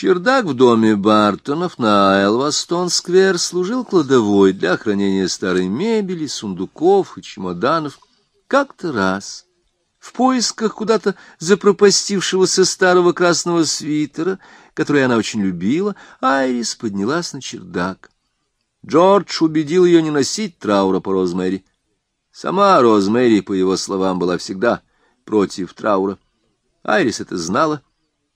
Чердак в доме Бартонов на Элвастон-сквер служил кладовой для хранения старой мебели, сундуков и чемоданов. Как-то раз в поисках куда-то запропастившегося старого красного свитера, который она очень любила, Айрис поднялась на чердак. Джордж убедил ее не носить траура по Розмэри. Сама Розмэри, по его словам, была всегда против траура. Айрис это знала,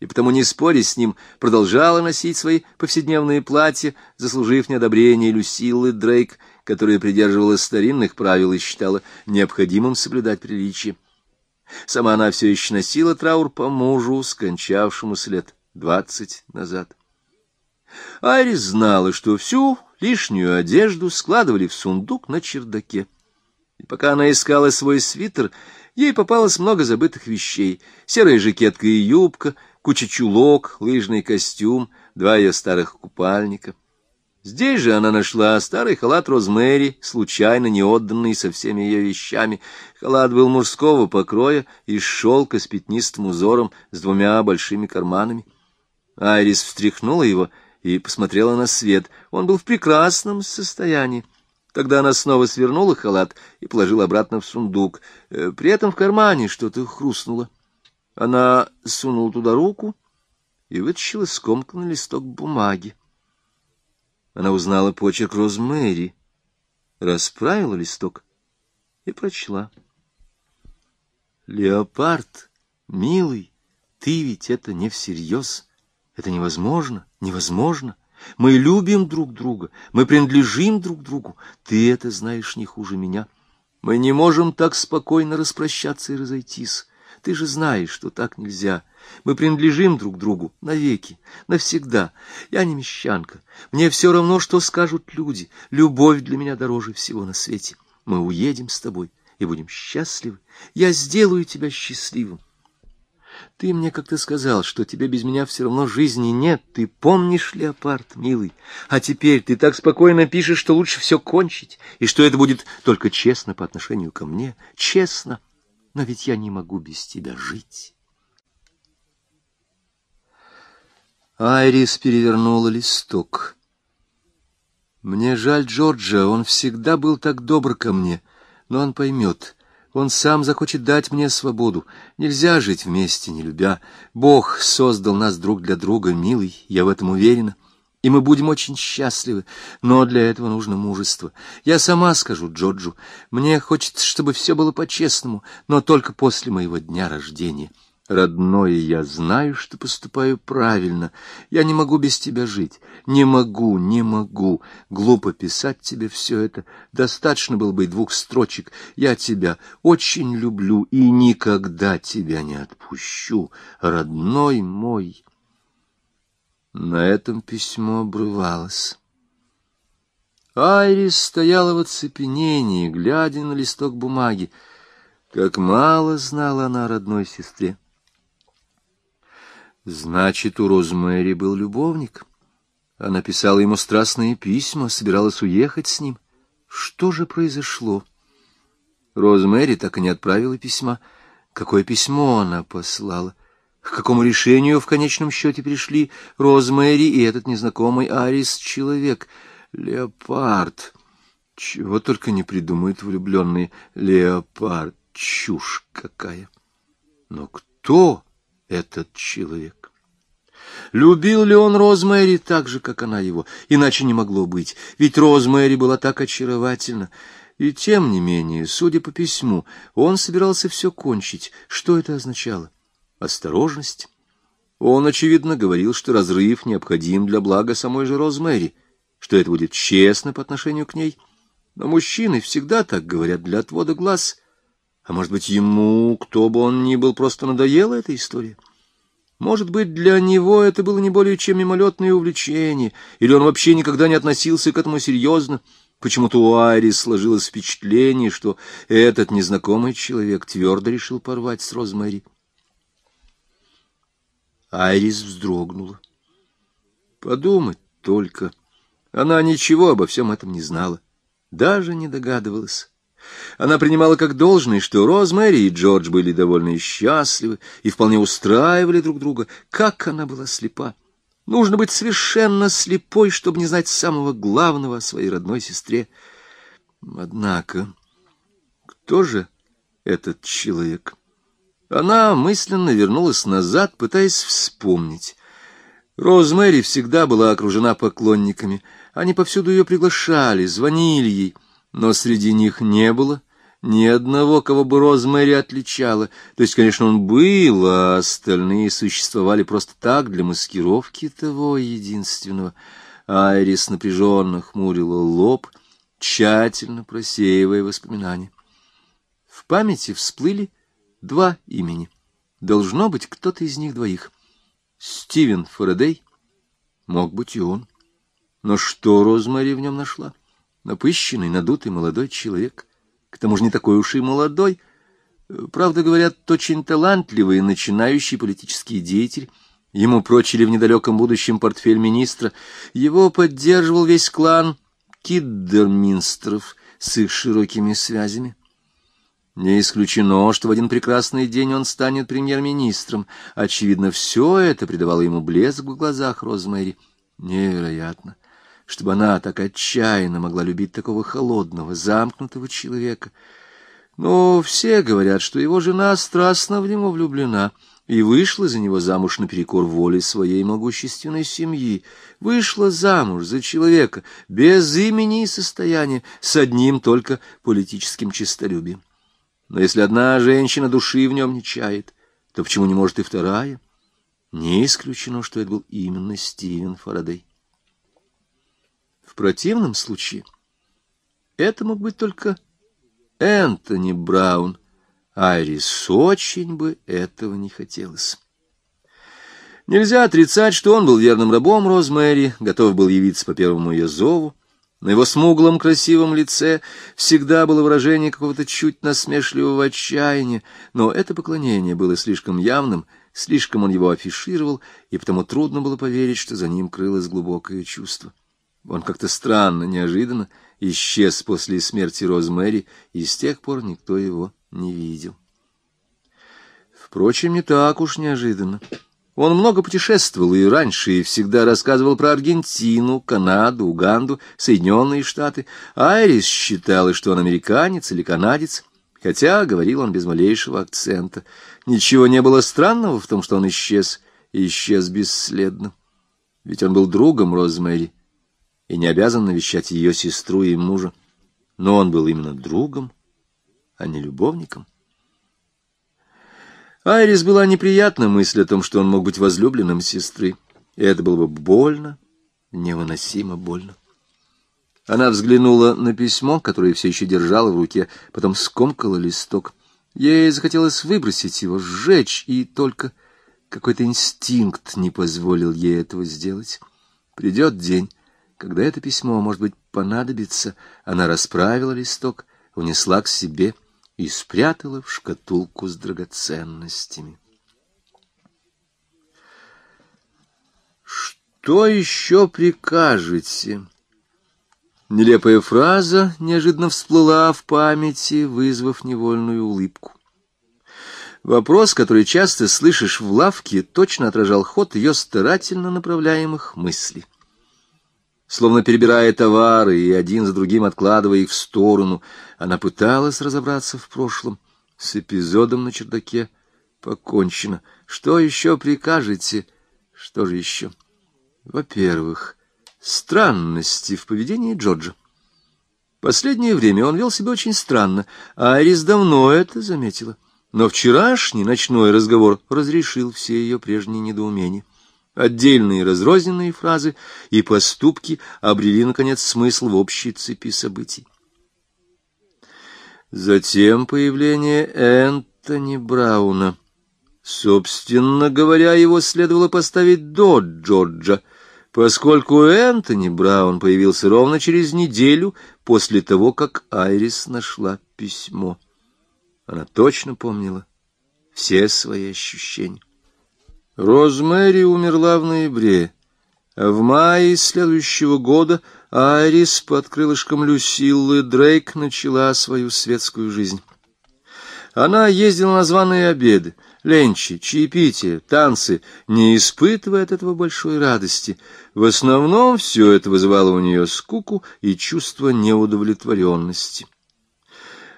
и потому, не споря с ним, продолжала носить свои повседневные платья, заслужив неодобрение Люсилы Дрейк, которая придерживалась старинных правил и считала необходимым соблюдать приличие. Сама она все еще носила траур по мужу, скончавшемуся лет двадцать назад. Айрис знала, что всю лишнюю одежду складывали в сундук на чердаке. И пока она искала свой свитер, ей попалось много забытых вещей. Серая жакетка и юбка, куча чулок, лыжный костюм, два ее старых купальника. Здесь же она нашла старый халат Розмэри, случайно не отданный со всеми ее вещами. Халат был мужского покроя, из шелка с пятнистым узором, с двумя большими карманами. Айрис встряхнула его и посмотрела на свет. Он был в прекрасном состоянии. Тогда она снова свернула халат и положила обратно в сундук. Э, при этом в кармане что-то хрустнуло. Она сунула туда руку и вытащила скомканный листок бумаги. Она узнала почерк Розмэри, расправила листок и прочла. «Леопард, милый, ты ведь это не всерьез. Это невозможно, невозможно. Мы любим друг друга, мы принадлежим друг другу. Ты это знаешь не хуже меня. Мы не можем так спокойно распрощаться и разойтись. Ты же знаешь, что так нельзя. Мы принадлежим друг другу навеки, навсегда. Я не мещанка. Мне все равно, что скажут люди. Любовь для меня дороже всего на свете. Мы уедем с тобой и будем счастливы. Я сделаю тебя счастливым. Ты мне как-то сказал, что тебе без меня все равно жизни нет. Ты помнишь, Леопард, милый? А теперь ты так спокойно пишешь, что лучше все кончить, и что это будет только честно по отношению ко мне. Честно. Но ведь я не могу без тебя жить. Айрис перевернула листок. Мне жаль Джорджа, он всегда был так добр ко мне, но он поймет. Он сам захочет дать мне свободу. Нельзя жить вместе, не любя. Бог создал нас друг для друга, милый, я в этом уверена. И мы будем очень счастливы, но для этого нужно мужество. Я сама скажу Джорджу, мне хочется, чтобы все было по-честному, но только после моего дня рождения. Родной, я знаю, что поступаю правильно. Я не могу без тебя жить. Не могу, не могу. Глупо писать тебе все это. Достаточно было бы двух строчек. Я тебя очень люблю и никогда тебя не отпущу. Родной мой. На этом письмо обрывалось. Айрис стояла в оцепенении, глядя на листок бумаги. Как мало знала она о родной сестре. Значит, у Розмэри был любовник. Она писала ему страстные письма, собиралась уехать с ним. Что же произошло? Розмэри так и не отправила письма. Какое письмо она послала? К какому решению в конечном счете пришли Розмэри и этот незнакомый Арис человек? Леопард. Чего только не придумают влюбленные. Леопард. Чушь какая. Но кто этот человек. Любил ли он Розмэри так же, как она его? Иначе не могло быть, ведь Розмэри была так очаровательна. И тем не менее, судя по письму, он собирался все кончить. Что это означало? Осторожность. Он, очевидно, говорил, что разрыв необходим для блага самой же Розмэри, что это будет честно по отношению к ней. Но мужчины всегда так говорят для отвода глаз — а может быть, ему, кто бы он ни был, просто надоела эта история? Может быть, для него это было не более чем мимолетное увлечение, или он вообще никогда не относился к этому серьезно. Почему-то у Айрис сложилось впечатление, что этот незнакомый человек твердо решил порвать с Розмэри. Айрис вздрогнула. Подумать только. Она ничего обо всем этом не знала, даже не догадывалась. Она принимала как должное, что Розмэри и Джордж были довольно счастливы и вполне устраивали друг друга. Как она была слепа! Нужно быть совершенно слепой, чтобы не знать самого главного о своей родной сестре. Однако, кто же этот человек? Она мысленно вернулась назад, пытаясь вспомнить. Розмэри всегда была окружена поклонниками. Они повсюду ее приглашали, звонили ей, но среди них не было ни одного, кого бы Розмэри отличала. То есть, конечно, он был, а остальные существовали просто так, для маскировки того единственного. Айрис напряженно хмурила лоб, тщательно просеивая воспоминания. В памяти всплыли два имени. Должно быть кто-то из них двоих. Стивен Фарадей мог быть и он. Но что Розмари в нем нашла? Напыщенный, надутый молодой человек. К тому же не такой уж и молодой. Правда, говорят, очень талантливый начинающий политический деятель. Ему прочили в недалеком будущем портфель министра. Его поддерживал весь клан Киддерминстеров с их широкими связями. Не исключено, что в один прекрасный день он станет премьер-министром. Очевидно, все это придавало ему блеск в глазах Розмэри. Невероятно, чтобы она так отчаянно могла любить такого холодного, замкнутого человека. Но все говорят, что его жена страстно в него влюблена и вышла за него замуж наперекор воле своей могущественной семьи. Вышла замуж за человека без имени и состояния, с одним только политическим честолюбием. Но если одна женщина души в нем не чает, то почему не может и вторая? Не исключено, что это был именно Стивен Фарадей. В противном случае это мог быть только Энтони Браун. Айрис очень бы этого не хотелось. Нельзя отрицать, что он был верным рабом Розмэри, готов был явиться по первому ее зову, на его смуглом красивом лице всегда было выражение какого-то чуть насмешливого отчаяния, но это поклонение было слишком явным, слишком он его афишировал, и потому трудно было поверить, что за ним крылось глубокое чувство. Он как-то странно, неожиданно исчез после смерти Розмэри, и с тех пор никто его не видел. Впрочем, не так уж неожиданно. Он много путешествовал и раньше, и всегда рассказывал про Аргентину, Канаду, Уганду, Соединенные Штаты. Айрис считала, что он американец или канадец, хотя говорил он без малейшего акцента. Ничего не было странного в том, что он исчез, и исчез бесследно. Ведь он был другом Розмэри и не обязан навещать ее сестру и мужа. Но он был именно другом, а не любовником. Айрис была неприятна мысль о том, что он мог быть возлюбленным сестры. И это было бы больно, невыносимо больно. Она взглянула на письмо, которое все еще держала в руке, потом скомкала листок. Ей захотелось выбросить его, сжечь, и только какой-то инстинкт не позволил ей этого сделать. Придет день, когда это письмо, может быть, понадобится. Она расправила листок, унесла к себе — и спрятала в шкатулку с драгоценностями. «Что еще прикажете?» Нелепая фраза неожиданно всплыла в памяти, вызвав невольную улыбку. Вопрос, который часто слышишь в лавке, точно отражал ход ее старательно направляемых мыслей словно перебирая товары и один за другим откладывая их в сторону. Она пыталась разобраться в прошлом. С эпизодом на чердаке покончено. Что еще прикажете? Что же еще? Во-первых, странности в поведении Джорджа. Последнее время он вел себя очень странно, а Арис давно это заметила. Но вчерашний ночной разговор разрешил все ее прежние недоумения. Отдельные разрозненные фразы и поступки обрели, наконец, смысл в общей цепи событий. Затем появление Энтони Брауна. Собственно говоря, его следовало поставить до Джорджа, поскольку Энтони Браун появился ровно через неделю после того, как Айрис нашла письмо. Она точно помнила все свои ощущения. Розмэри умерла в ноябре, а в мае следующего года Айрис под крылышком Люсиллы Дрейк начала свою светскую жизнь. Она ездила на званые обеды, ленчи, чаепитие, танцы, не испытывая от этого большой радости. В основном все это вызывало у нее скуку и чувство неудовлетворенности.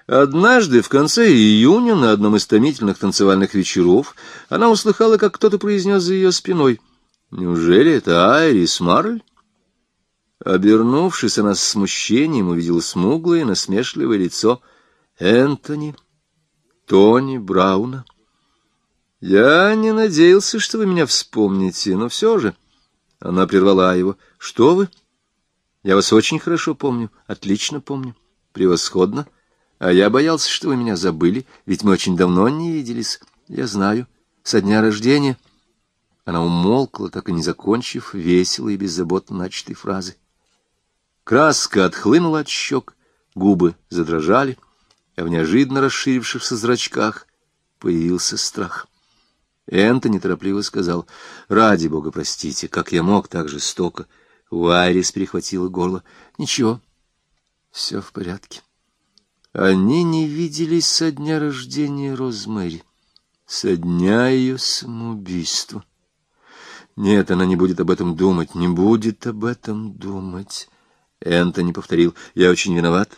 Однажды, в конце июня, на одном из томительных танцевальных вечеров, она услыхала, как кто-то произнес за ее спиной. «Неужели это Айрис Марль?» Обернувшись, она с смущением увидела смуглое, насмешливое лицо Энтони, Тони Брауна. «Я не надеялся, что вы меня вспомните, но все же...» Она прервала его. «Что вы? Я вас очень хорошо помню, отлично помню, превосходно. А я боялся, что вы меня забыли, ведь мы очень давно не виделись. Я знаю, со дня рождения...» Она умолкла, так и не закончив весело и беззаботно начатой фразы. Краска отхлынула от щек, губы задрожали, а в неожиданно расширившихся зрачках появился страх. Энтони торопливо сказал, «Ради бога, простите, как я мог так жестоко». У Айрис перехватило горло. «Ничего, все в порядке». Они не виделись со дня рождения Розмэри, со дня ее самоубийства. Нет, она не будет об этом думать, не будет об этом думать. Энтони повторил, «Я очень виноват.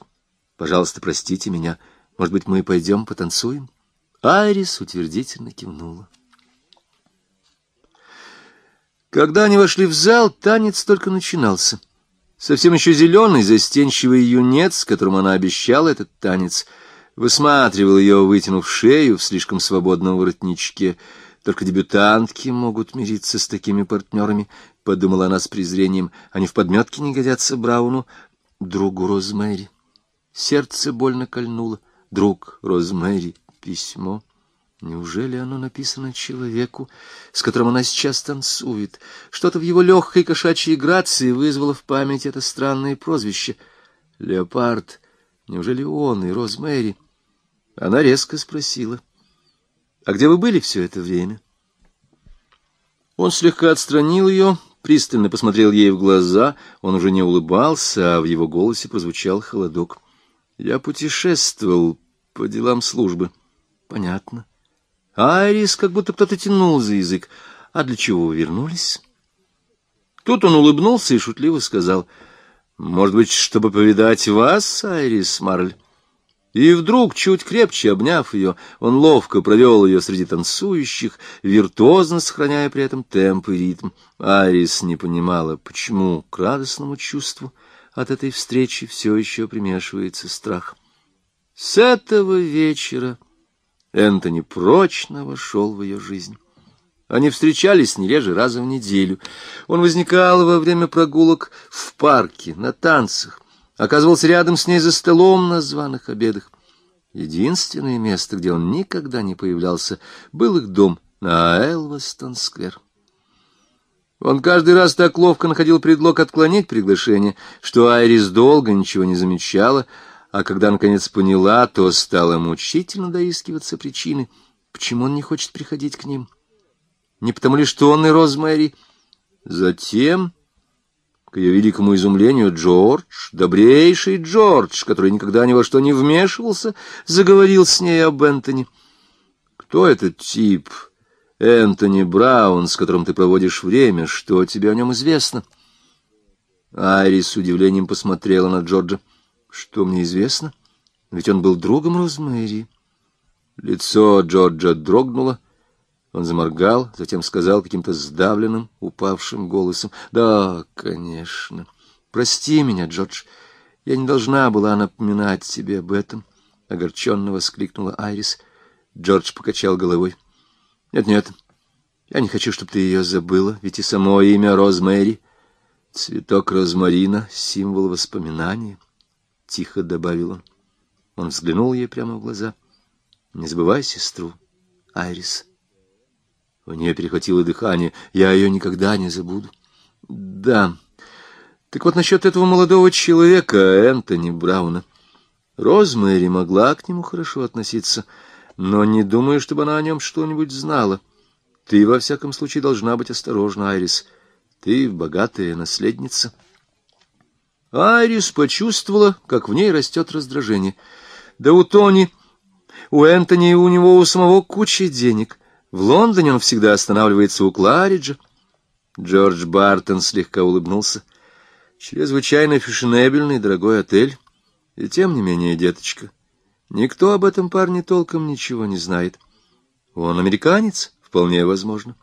Пожалуйста, простите меня. Может быть, мы пойдем потанцуем?» Айрис утвердительно кивнула. Когда они вошли в зал, танец только начинался. Совсем еще зеленый, застенчивый юнец, которому она обещала этот танец, высматривал ее, вытянув шею в слишком свободном воротничке. Только дебютантки могут мириться с такими партнерами, — подумала она с презрением. Они в подметке не годятся Брауну, другу Розмэри. Сердце больно кольнуло. Друг Розмэри, письмо. Неужели оно написано человеку, с которым она сейчас танцует? Что-то в его легкой кошачьей грации вызвало в память это странное прозвище. Леопард. Неужели он и Розмэри? Она резко спросила. А где вы были все это время? Он слегка отстранил ее, пристально посмотрел ей в глаза. Он уже не улыбался, а в его голосе прозвучал холодок. Я путешествовал по делам службы. Понятно. Айрис как будто кто-то тянул за язык. А для чего вы вернулись? Тут он улыбнулся и шутливо сказал, «Может быть, чтобы повидать вас, Айрис Марль?» И вдруг, чуть крепче обняв ее, он ловко провел ее среди танцующих, виртуозно сохраняя при этом темп и ритм. Арис не понимала, почему к радостному чувству от этой встречи все еще примешивается страх. С этого вечера Энтони прочно вошел в ее жизнь. Они встречались не реже раза в неделю. Он возникал во время прогулок в парке, на танцах, оказывался рядом с ней за столом на званых обедах. Единственное место, где он никогда не появлялся, был их дом на Элвастон-сквер. Он каждый раз так ловко находил предлог отклонить приглашение, что Айрис долго ничего не замечала, а когда наконец поняла, то стала мучительно доискиваться причины, почему он не хочет приходить к ним. Не потому ли, что он и Розмэри. Затем к ее великому изумлению, Джордж, добрейший Джордж, который никогда ни во что не вмешивался, заговорил с ней об Энтони. «Кто этот тип, Энтони Браун, с которым ты проводишь время? Что тебе о нем известно?» Айрис с удивлением посмотрела на Джорджа. «Что мне известно? Ведь он был другом Розмэри». Лицо Джорджа дрогнуло, он заморгал, затем сказал каким-то сдавленным, упавшим голосом. — Да, конечно. Прости меня, Джордж. Я не должна была напоминать тебе об этом, — огорченно воскликнула Айрис. Джордж покачал головой. Нет, — Нет-нет, я не хочу, чтобы ты ее забыла, ведь и само имя Розмэри — цветок розмарина, символ воспоминания, — тихо добавил он. Он взглянул ей прямо в глаза. — Не забывай сестру, Айрис. — у нее перехватило дыхание. Я ее никогда не забуду. Да. Так вот насчет этого молодого человека, Энтони Брауна. Розмэри могла к нему хорошо относиться, но не думаю, чтобы она о нем что-нибудь знала. Ты, во всяком случае, должна быть осторожна, Айрис. Ты богатая наследница. Айрис почувствовала, как в ней растет раздражение. Да у Тони, у Энтони и у него у самого куча денег — В Лондоне он всегда останавливается у Клариджа. Джордж Бартон слегка улыбнулся. Чрезвычайно фешенебельный, дорогой отель. И тем не менее, деточка, никто об этом парне толком ничего не знает. Он американец, вполне возможно.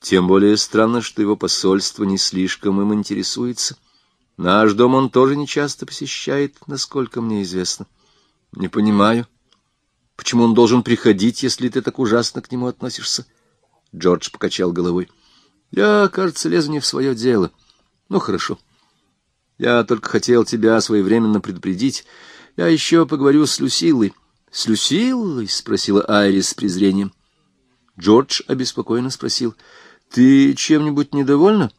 Тем более странно, что его посольство не слишком им интересуется. Наш дом он тоже нечасто посещает, насколько мне известно. Не понимаю, почему он должен приходить, если ты так ужасно к нему относишься? Джордж покачал головой. Я, кажется, лезу не в свое дело. Ну, хорошо. Я только хотел тебя своевременно предупредить. Я еще поговорю с Люсилой. — С Люсилой? — спросила Айрис с презрением. Джордж обеспокоенно спросил. — Ты чем-нибудь недовольна?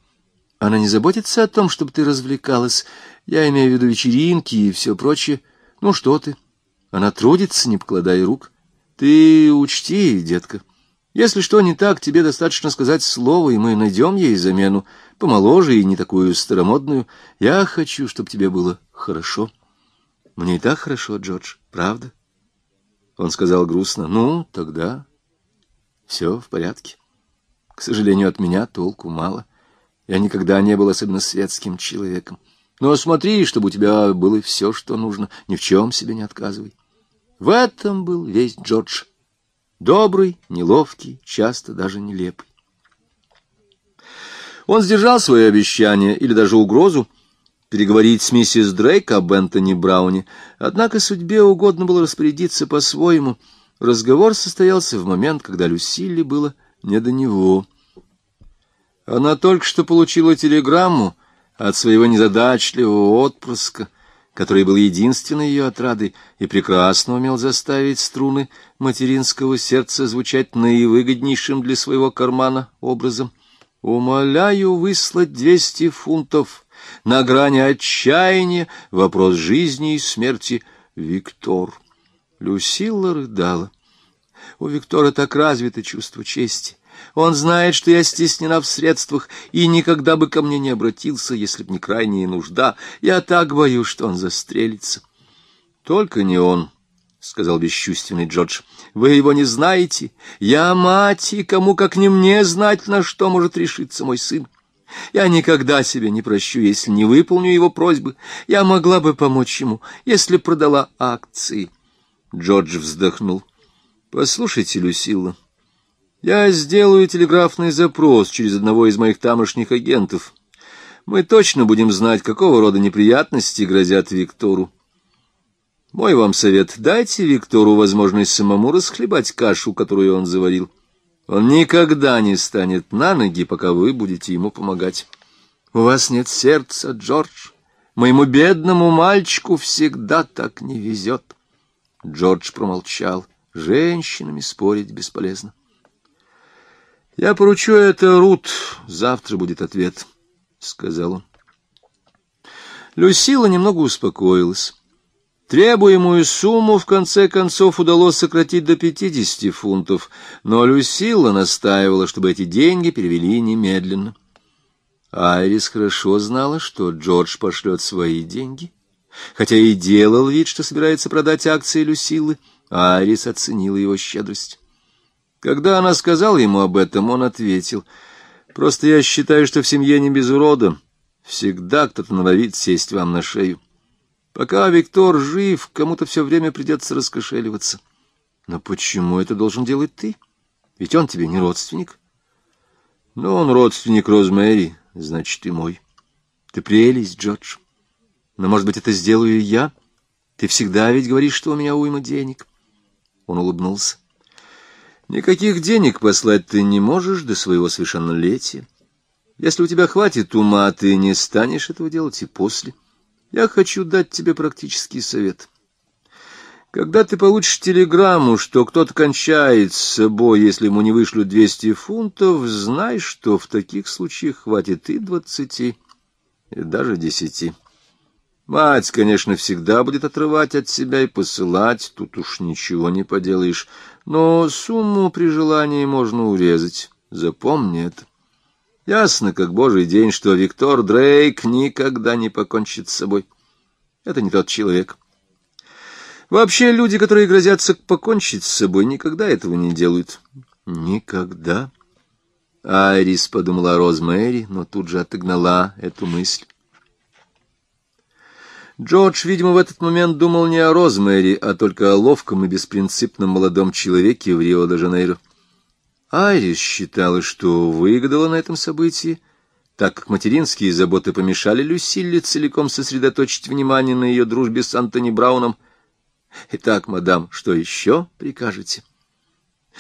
Она не заботится о том, чтобы ты развлекалась. Я имею в виду вечеринки и все прочее. Ну что ты? Она трудится, не покладая рук. Ты учти, детка. Если что не так, тебе достаточно сказать слово, и мы найдем ей замену, помоложе и не такую старомодную. Я хочу, чтобы тебе было хорошо. Мне и так хорошо, Джордж, правда? Он сказал грустно. Ну, тогда все в порядке. К сожалению, от меня толку мало. Я никогда не был особенно светским человеком. Но смотри, чтобы у тебя было все, что нужно. Ни в чем себе не отказывай. В этом был весь Джордж. Добрый, неловкий, часто даже нелепый. Он сдержал свое обещание или даже угрозу переговорить с миссис Дрейк об Энтони Брауне, однако судьбе угодно было распорядиться по-своему. Разговор состоялся в момент, когда Люсиле было не до него. Она только что получила телеграмму от своего незадачливого отпрыска, который был единственной ее отрадой и прекрасно умел заставить струны материнского сердца звучать наивыгоднейшим для своего кармана образом. «Умоляю выслать двести фунтов на грани отчаяния, вопрос жизни и смерти, Виктор». Люсилла рыдала. У Виктора так развито чувство чести. Он знает, что я стеснена в средствах и никогда бы ко мне не обратился, если б не крайняя нужда. Я так боюсь, что он застрелится. — Только не он, — сказал бесчувственный Джордж. — Вы его не знаете. Я мать, и кому как не мне знать, на что может решиться мой сын. Я никогда себе не прощу, если не выполню его просьбы. Я могла бы помочь ему, если продала акции. Джордж вздохнул. — Послушайте, Люсилла, — я сделаю телеграфный запрос через одного из моих тамошних агентов. Мы точно будем знать, какого рода неприятности грозят Виктору. Мой вам совет — дайте Виктору возможность самому расхлебать кашу, которую он заварил. Он никогда не станет на ноги, пока вы будете ему помогать. У вас нет сердца, Джордж. Моему бедному мальчику всегда так не везет. Джордж промолчал. Женщинами спорить бесполезно. — Я поручу это Рут, завтра будет ответ, — сказал он. Люсила немного успокоилась. Требуемую сумму в конце концов удалось сократить до пятидесяти фунтов, но Люсила настаивала, чтобы эти деньги перевели немедленно. Айрис хорошо знала, что Джордж пошлет свои деньги. Хотя и делал вид, что собирается продать акции Люсилы, Айрис оценила его щедрость. Когда она сказала ему об этом, он ответил, «Просто я считаю, что в семье не без урода. Всегда кто-то норовит сесть вам на шею. Пока Виктор жив, кому-то все время придется раскошеливаться. Но почему это должен делать ты? Ведь он тебе не родственник». «Но он родственник Розмэри, значит, ты мой. Ты прелесть, Джордж. Но, может быть, это сделаю я? Ты всегда ведь говоришь, что у меня уйма денег». Он улыбнулся. Никаких денег послать ты не можешь до своего совершеннолетия. Если у тебя хватит ума, ты не станешь этого делать и после. Я хочу дать тебе практический совет. Когда ты получишь телеграмму, что кто-то кончает с собой, если ему не вышлют двести фунтов, знай, что в таких случаях хватит и двадцати, и даже десяти. Мать, конечно, всегда будет отрывать от себя и посылать, тут уж ничего не поделаешь, но сумму при желании можно урезать. Запомни это. Ясно, как божий день, что Виктор Дрейк никогда не покончит с собой. Это не тот человек. Вообще, люди, которые грозятся покончить с собой, никогда этого не делают. Никогда. Айрис подумала о Розмэри, но тут же отогнала эту мысль. Джордж, видимо, в этот момент думал не о Розмэри, а только о ловком и беспринципном молодом человеке в Рио-де-Жанейро. Айрис считала, что выгадала на этом событии, так как материнские заботы помешали Люсилле целиком сосредоточить внимание на ее дружбе с Антони Брауном. «Итак, мадам, что еще прикажете?»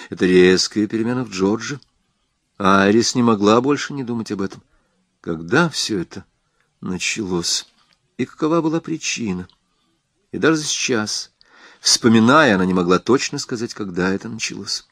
Это резкая перемена в Джордже. Айрис не могла больше не думать об этом. Когда все это началось? И какова была причина? И даже сейчас, вспоминая, она не могла точно сказать, когда это началось.